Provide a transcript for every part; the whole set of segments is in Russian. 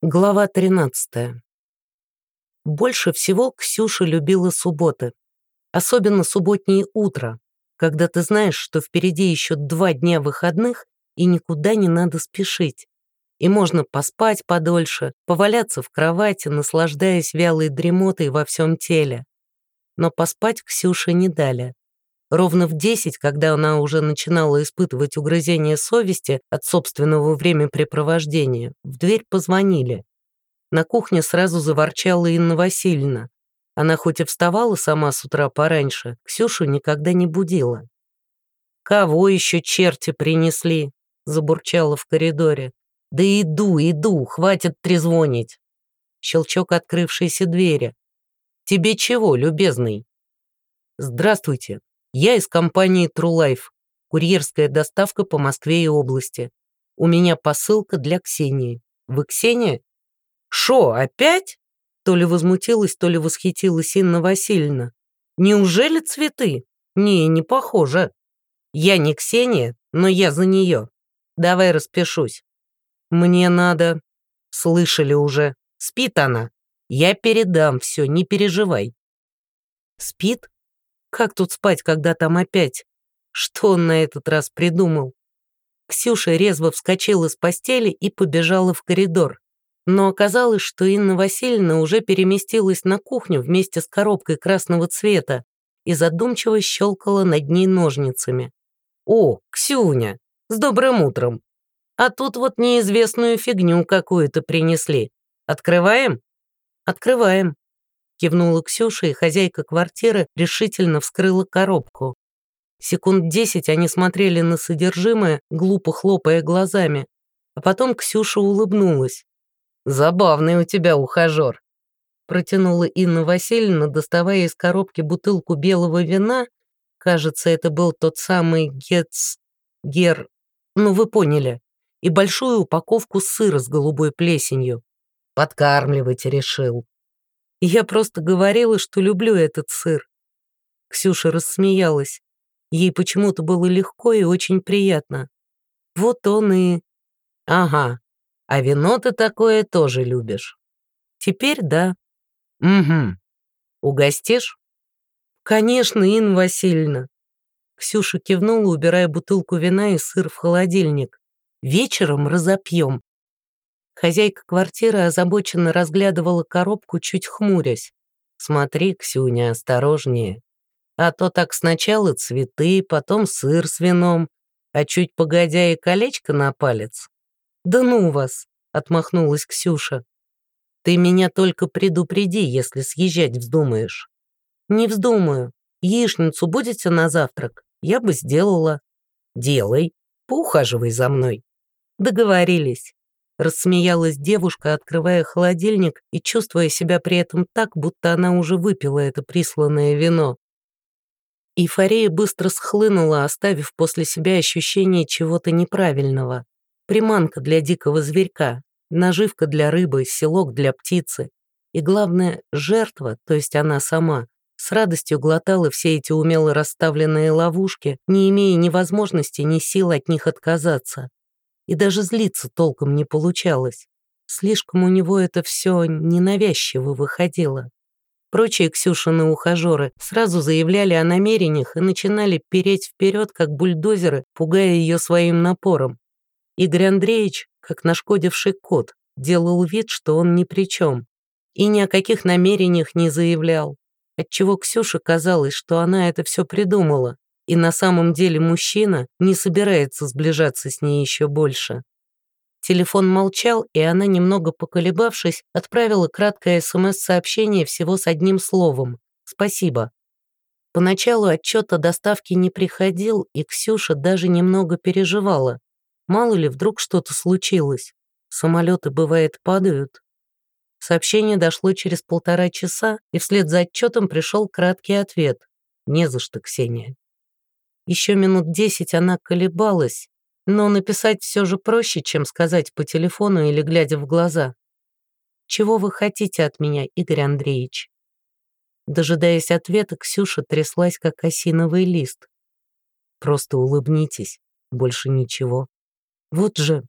Глава 13. Больше всего Ксюша любила субботы. Особенно субботнее утро, когда ты знаешь, что впереди еще два дня выходных и никуда не надо спешить. И можно поспать подольше, поваляться в кровати, наслаждаясь вялой дремотой во всем теле. Но поспать Ксюше не дали. Ровно в десять, когда она уже начинала испытывать угрызение совести от собственного времяпрепровождения, в дверь позвонили. На кухне сразу заворчала Инна Васильевна. Она хоть и вставала сама с утра пораньше, Ксюшу никогда не будила. «Кого еще черти принесли?» — забурчала в коридоре. «Да иду, иду, хватит трезвонить!» Щелчок открывшейся двери. «Тебе чего, любезный?» «Здравствуйте», я из компании True Life, курьерская доставка по Москве и области. У меня посылка для Ксении. Вы Ксения? Шо, опять? То ли возмутилась, то ли восхитилась Инна Васильевна. Неужели цветы? Не, не похоже. Я не Ксения, но я за нее. Давай распишусь. Мне надо. Слышали уже. Спит она. Я передам все, не переживай. Спит? Как тут спать, когда там опять? Что он на этот раз придумал? Ксюша резво вскочила с постели и побежала в коридор. Но оказалось, что Инна Васильевна уже переместилась на кухню вместе с коробкой красного цвета и задумчиво щелкала над ней ножницами. «О, Ксюня, с добрым утром! А тут вот неизвестную фигню какую-то принесли. Открываем?» «Открываем», Кивнула Ксюша, и хозяйка квартиры решительно вскрыла коробку. Секунд десять они смотрели на содержимое, глупо хлопая глазами. А потом Ксюша улыбнулась. «Забавный у тебя ухажер», протянула Инна Васильевна, доставая из коробки бутылку белого вина. Кажется, это был тот самый Гетц... Гер... Ну, вы поняли. И большую упаковку сыра с голубой плесенью. Подкармливать решил. Я просто говорила, что люблю этот сыр. Ксюша рассмеялась. Ей почему-то было легко и очень приятно. Вот он и... Ага, а вино ты такое тоже любишь. Теперь да. Угу. Угостишь? Конечно, Инна Васильевна. Ксюша кивнула, убирая бутылку вина и сыр в холодильник. Вечером разопьем. Хозяйка квартиры озабоченно разглядывала коробку, чуть хмурясь. «Смотри, Ксюня, осторожнее. А то так сначала цветы, потом сыр с вином, а чуть погодя и колечко на палец». «Да ну вас!» — отмахнулась Ксюша. «Ты меня только предупреди, если съезжать вздумаешь». «Не вздумаю. Яичницу будете на завтрак? Я бы сделала». «Делай. Поухаживай за мной». «Договорились». Рассмеялась девушка, открывая холодильник и чувствуя себя при этом так, будто она уже выпила это присланное вино. Эйфория быстро схлынула, оставив после себя ощущение чего-то неправильного. Приманка для дикого зверька, наживка для рыбы, селок для птицы. И главное, жертва, то есть она сама, с радостью глотала все эти умело расставленные ловушки, не имея ни возможности, ни сил от них отказаться и даже злиться толком не получалось. Слишком у него это все ненавязчиво выходило. Прочие Ксюшины ухажеры сразу заявляли о намерениях и начинали переть вперед, как бульдозеры, пугая ее своим напором. Игорь Андреевич, как нашкодивший кот, делал вид, что он ни при чем, и ни о каких намерениях не заявлял, отчего Ксюше казалось, что она это все придумала, и на самом деле мужчина не собирается сближаться с ней еще больше. Телефон молчал, и она, немного поколебавшись, отправила краткое СМС-сообщение всего с одним словом «Спасибо». Поначалу отчет о доставке не приходил, и Ксюша даже немного переживала. Мало ли, вдруг что-то случилось. Самолеты, бывает, падают. Сообщение дошло через полтора часа, и вслед за отчетом пришел краткий ответ. «Не за что, Ксения. Еще минут десять она колебалась, но написать все же проще, чем сказать по телефону или глядя в глаза. «Чего вы хотите от меня, Игорь Андреевич?» Дожидаясь ответа, Ксюша тряслась, как осиновый лист. «Просто улыбнитесь, больше ничего. Вот же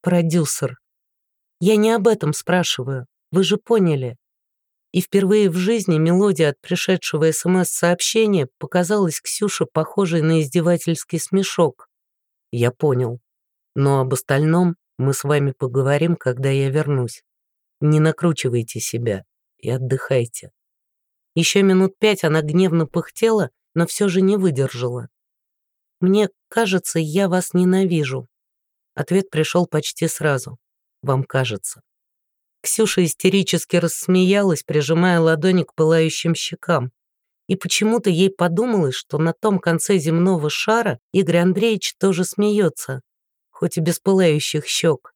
продюсер». Я не об этом спрашиваю, вы же поняли. И впервые в жизни мелодия от пришедшего СМС-сообщения показалась Ксюше похожей на издевательский смешок. Я понял. Но об остальном мы с вами поговорим, когда я вернусь. Не накручивайте себя и отдыхайте. Еще минут пять она гневно пыхтела, но все же не выдержала. «Мне кажется, я вас ненавижу». Ответ пришел почти сразу. «Вам кажется». Ксюша истерически рассмеялась, прижимая ладони к пылающим щекам. И почему-то ей подумалось, что на том конце земного шара Игорь Андреевич тоже смеется, хоть и без пылающих щек.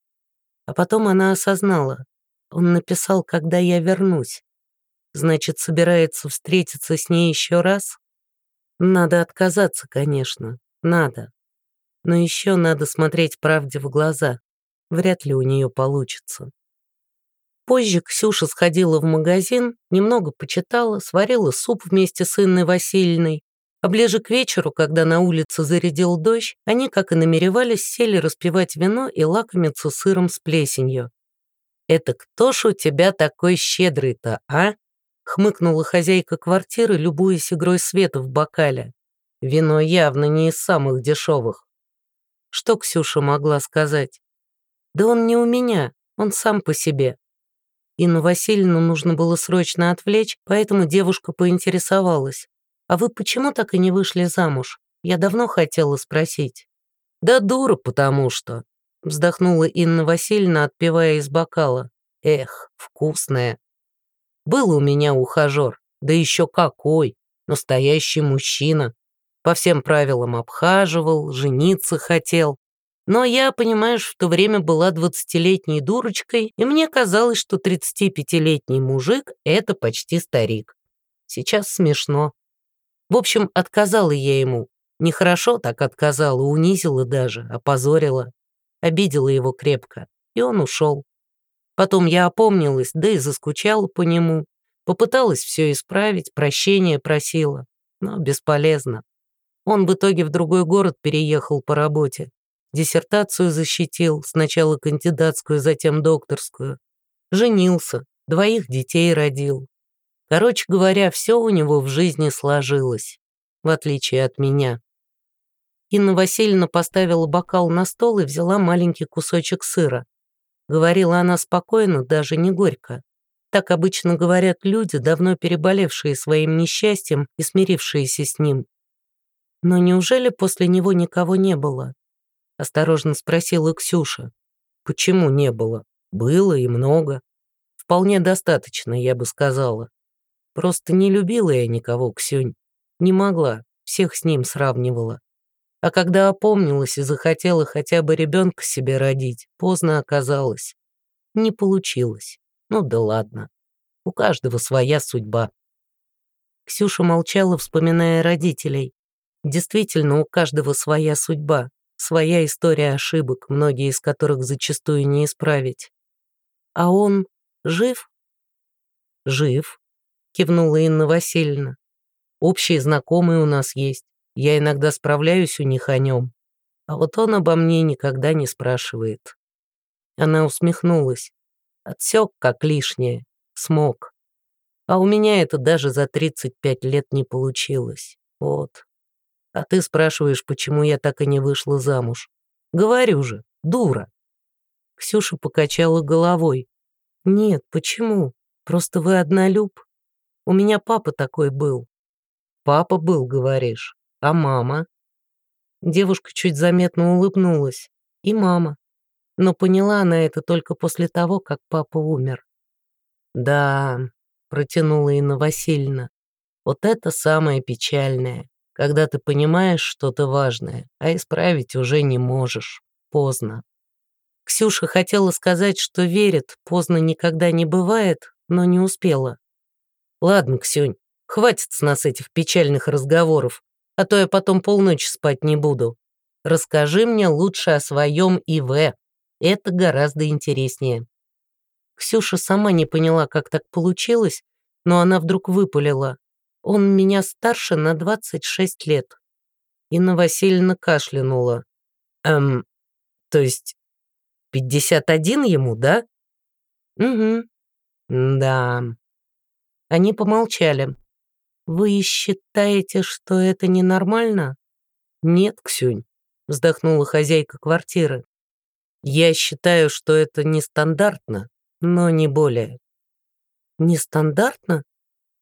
А потом она осознала. Он написал, когда я вернусь. Значит, собирается встретиться с ней еще раз? Надо отказаться, конечно, надо. Но еще надо смотреть правде в глаза. Вряд ли у нее получится. Позже Ксюша сходила в магазин, немного почитала, сварила суп вместе с Инной Васильевной. А ближе к вечеру, когда на улице зарядил дождь, они, как и намеревались, сели распивать вино и лакомиться сыром с плесенью. «Это кто ж у тебя такой щедрый-то, а?» хмыкнула хозяйка квартиры, любуясь игрой света в бокале. Вино явно не из самых дешевых. Что Ксюша могла сказать? Да он не у меня, он сам по себе. Инну Васильевну нужно было срочно отвлечь, поэтому девушка поинтересовалась. «А вы почему так и не вышли замуж? Я давно хотела спросить». «Да дура, потому что...» Вздохнула Инна Васильевна, отпивая из бокала. «Эх, вкусная. Был у меня ухажер, да еще какой, настоящий мужчина. По всем правилам обхаживал, жениться хотел. Но я, понимаешь, в то время была двадцатилетней дурочкой, и мне казалось, что 35-летний мужик — это почти старик. Сейчас смешно. В общем, отказала я ему. Нехорошо так отказала, унизила даже, опозорила. Обидела его крепко, и он ушел. Потом я опомнилась, да и заскучала по нему. Попыталась все исправить, прощения просила, но бесполезно. Он в итоге в другой город переехал по работе. Диссертацию защитил, сначала кандидатскую, затем докторскую. Женился, двоих детей родил. Короче говоря, все у него в жизни сложилось, в отличие от меня. Инна Васильевна поставила бокал на стол и взяла маленький кусочек сыра. Говорила она спокойно, даже не горько. Так обычно говорят люди, давно переболевшие своим несчастьем и смирившиеся с ним. Но неужели после него никого не было? Осторожно спросила Ксюша. Почему не было? Было и много. Вполне достаточно, я бы сказала. Просто не любила я никого, Ксюнь. Не могла, всех с ним сравнивала. А когда опомнилась и захотела хотя бы ребенка себе родить, поздно оказалось. Не получилось. Ну да ладно. У каждого своя судьба. Ксюша молчала, вспоминая родителей. Действительно, у каждого своя судьба, своя история ошибок, многие из которых зачастую не исправить. А он жив? Жив, кивнула Инна Васильевна. Общие знакомые у нас есть. Я иногда справляюсь у них о нем, а вот он обо мне никогда не спрашивает. Она усмехнулась. Отсек как лишнее. Смог. А у меня это даже за 35 лет не получилось. Вот. А ты спрашиваешь, почему я так и не вышла замуж. Говорю же, дура. Ксюша покачала головой. Нет, почему? Просто вы однолюб. У меня папа такой был. Папа был, говоришь. А мама? Девушка чуть заметно улыбнулась. И мама. Но поняла она это только после того, как папа умер. «Да», — протянула Инна Васильевна, «вот это самое печальное, когда ты понимаешь что-то важное, а исправить уже не можешь. Поздно». Ксюша хотела сказать, что верит, поздно никогда не бывает, но не успела. «Ладно, Ксюнь, хватит с нас этих печальных разговоров а то я потом полночи спать не буду. Расскажи мне лучше о своем ИВ. Это гораздо интереснее». Ксюша сама не поняла, как так получилось, но она вдруг выпалила. «Он меня старше на 26 лет». Инна Васильевна кашлянула. «Эм, то есть 51 ему, да?» Угу. Да. Они помолчали. Вы считаете, что это ненормально? Нет, Ксюнь, вздохнула хозяйка квартиры. Я считаю, что это нестандартно, но не более. Нестандартно?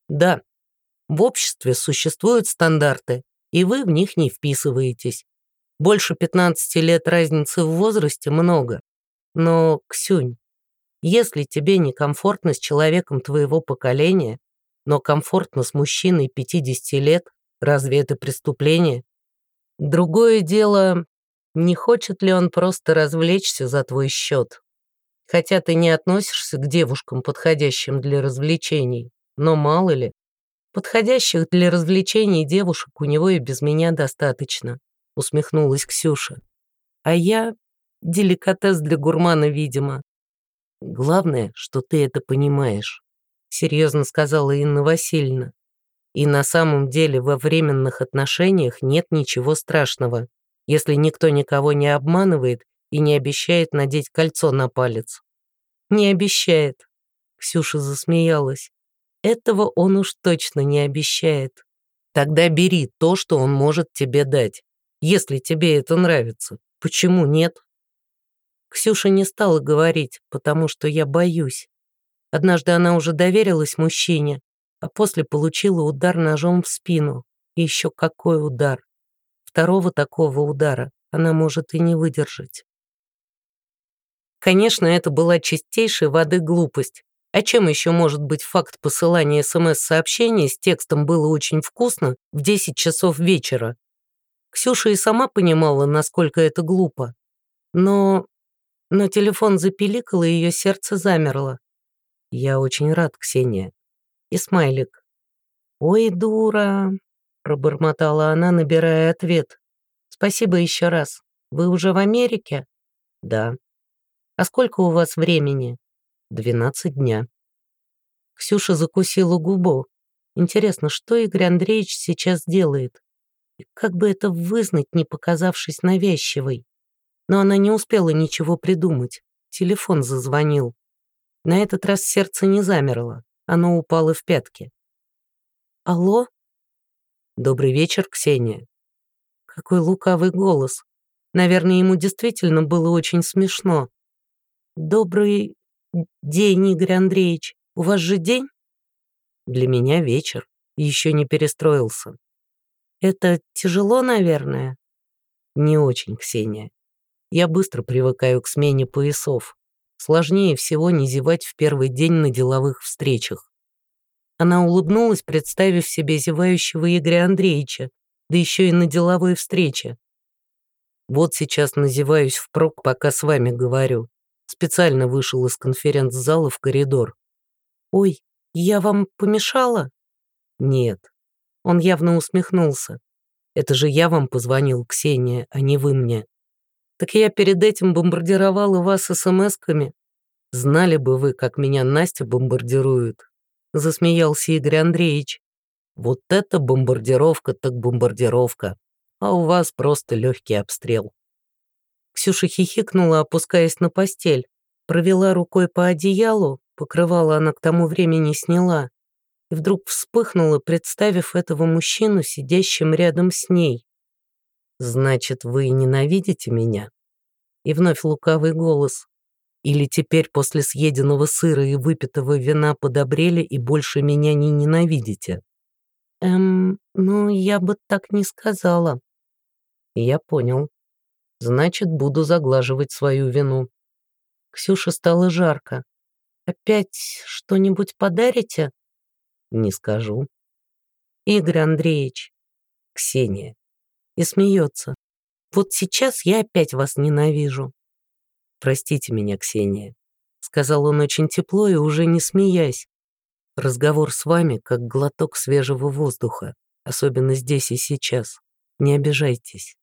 Да. В обществе существуют стандарты, и вы в них не вписываетесь. Больше 15 лет разницы в возрасте много. Но, Ксюнь, если тебе некомфортно с человеком твоего поколения, но комфортно с мужчиной 50 лет, разве это преступление? Другое дело, не хочет ли он просто развлечься за твой счет. Хотя ты не относишься к девушкам, подходящим для развлечений, но мало ли. Подходящих для развлечений девушек у него и без меня достаточно, усмехнулась Ксюша. А я деликатес для гурмана, видимо. Главное, что ты это понимаешь, серьезно сказала Инна Васильевна. И на самом деле во временных отношениях нет ничего страшного, если никто никого не обманывает и не обещает надеть кольцо на палец. Не обещает. Ксюша засмеялась. Этого он уж точно не обещает. Тогда бери то, что он может тебе дать. Если тебе это нравится. Почему нет? Ксюша не стала говорить, потому что я боюсь. Однажды она уже доверилась мужчине, а после получила удар ножом в спину. И еще какой удар. Второго такого удара она может и не выдержать. Конечно, это была чистейшей воды глупость. А чем еще может быть факт посылания СМС-сообщения с текстом «было очень вкусно» в 10 часов вечера? Ксюша и сама понимала, насколько это глупо. Но но телефон запиликал, и ее сердце замерло. «Я очень рад, Ксения». И смайлик. «Ой, дура», — пробормотала она, набирая ответ. «Спасибо еще раз. Вы уже в Америке?» «Да». «А сколько у вас времени?» «Двенадцать дня». Ксюша закусила губу. Интересно, что Игорь Андреевич сейчас делает? И как бы это вызнать, не показавшись навязчивой? но она не успела ничего придумать. Телефон зазвонил. На этот раз сердце не замерло, оно упало в пятки. «Алло?» «Добрый вечер, Ксения». Какой лукавый голос. Наверное, ему действительно было очень смешно. «Добрый день, Игорь Андреевич. У вас же день?» «Для меня вечер. Еще не перестроился». «Это тяжело, наверное?» «Не очень, Ксения. Я быстро привыкаю к смене поясов. Сложнее всего не зевать в первый день на деловых встречах. Она улыбнулась, представив себе зевающего Игоря Андреевича, да еще и на деловой встрече. Вот сейчас назеваюсь впрок, пока с вами говорю. Специально вышел из конференц-зала в коридор. «Ой, я вам помешала?» «Нет». Он явно усмехнулся. «Это же я вам позвонил, Ксения, а не вы мне. Так я перед этим бомбардировала вас смс-ками. Знали бы вы, как меня Настя бомбардирует. Засмеялся Игорь Андреевич. Вот это бомбардировка так бомбардировка. А у вас просто легкий обстрел. Ксюша хихикнула, опускаясь на постель. Провела рукой по одеялу, покрывало она к тому времени сняла. И вдруг вспыхнула, представив этого мужчину, сидящим рядом с ней. «Значит, вы ненавидите меня?» И вновь лукавый голос. «Или теперь после съеденного сыра и выпитого вина подобрели и больше меня не ненавидите?» «Эм, ну, я бы так не сказала». «Я понял. Значит, буду заглаживать свою вину». Ксюше стало жарко. «Опять что-нибудь подарите?» «Не скажу». «Игорь Андреевич». «Ксения, и смеется. «Вот сейчас я опять вас ненавижу». «Простите меня, Ксения», — сказал он очень тепло и уже не смеясь. «Разговор с вами как глоток свежего воздуха, особенно здесь и сейчас. Не обижайтесь».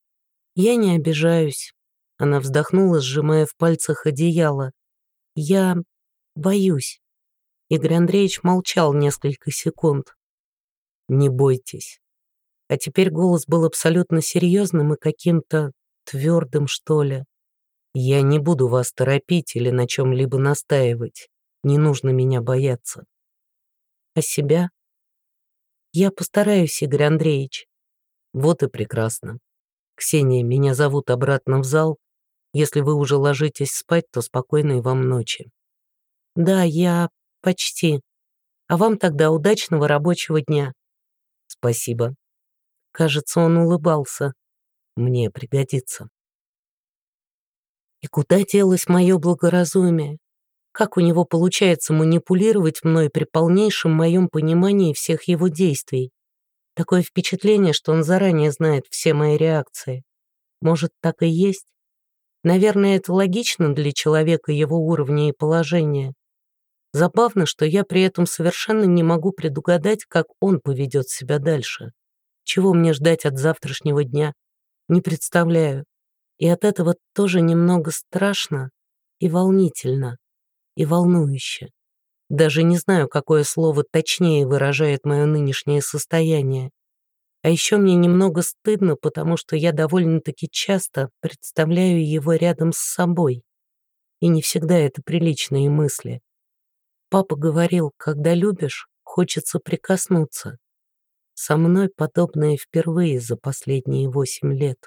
«Я не обижаюсь», — она вздохнула, сжимая в пальцах одеяло. «Я боюсь». Игорь Андреевич молчал несколько секунд. «Не бойтесь. А теперь голос был абсолютно серьезным и каким-то твердым, что ли. Я не буду вас торопить или на чем-либо настаивать. Не нужно меня бояться. А себя? Я постараюсь, Игорь Андреевич. Вот и прекрасно. Ксения, меня зовут обратно в зал. Если вы уже ложитесь спать, то спокойной вам ночи. Да, я почти. А вам тогда удачного рабочего дня. Спасибо. Кажется, он улыбался. Мне пригодится. И куда делось мое благоразумие? Как у него получается манипулировать мной при полнейшем моем понимании всех его действий? Такое впечатление, что он заранее знает все мои реакции. Может, так и есть? Наверное, это логично для человека его уровня и положения. Забавно, что я при этом совершенно не могу предугадать, как он поведет себя дальше. Чего мне ждать от завтрашнего дня? Не представляю. И от этого тоже немного страшно и волнительно, и волнующе. Даже не знаю, какое слово точнее выражает мое нынешнее состояние. А еще мне немного стыдно, потому что я довольно-таки часто представляю его рядом с собой. И не всегда это приличные мысли. Папа говорил, когда любишь, хочется прикоснуться. Со мной подобное впервые за последние восемь лет.